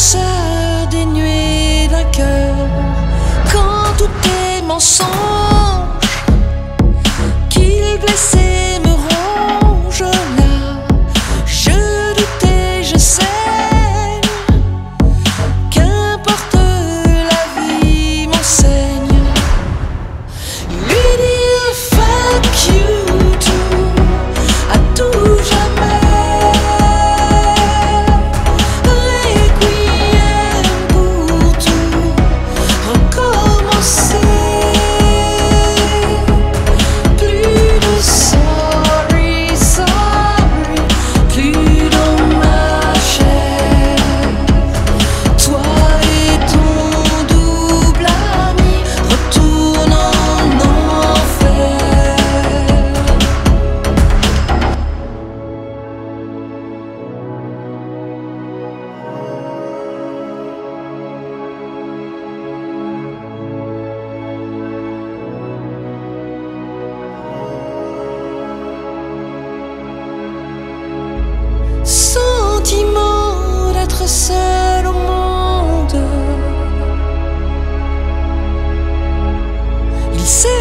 se dénuer d'un cœur quand tout est mensonge. sentiment d'être seul au monde. Il sait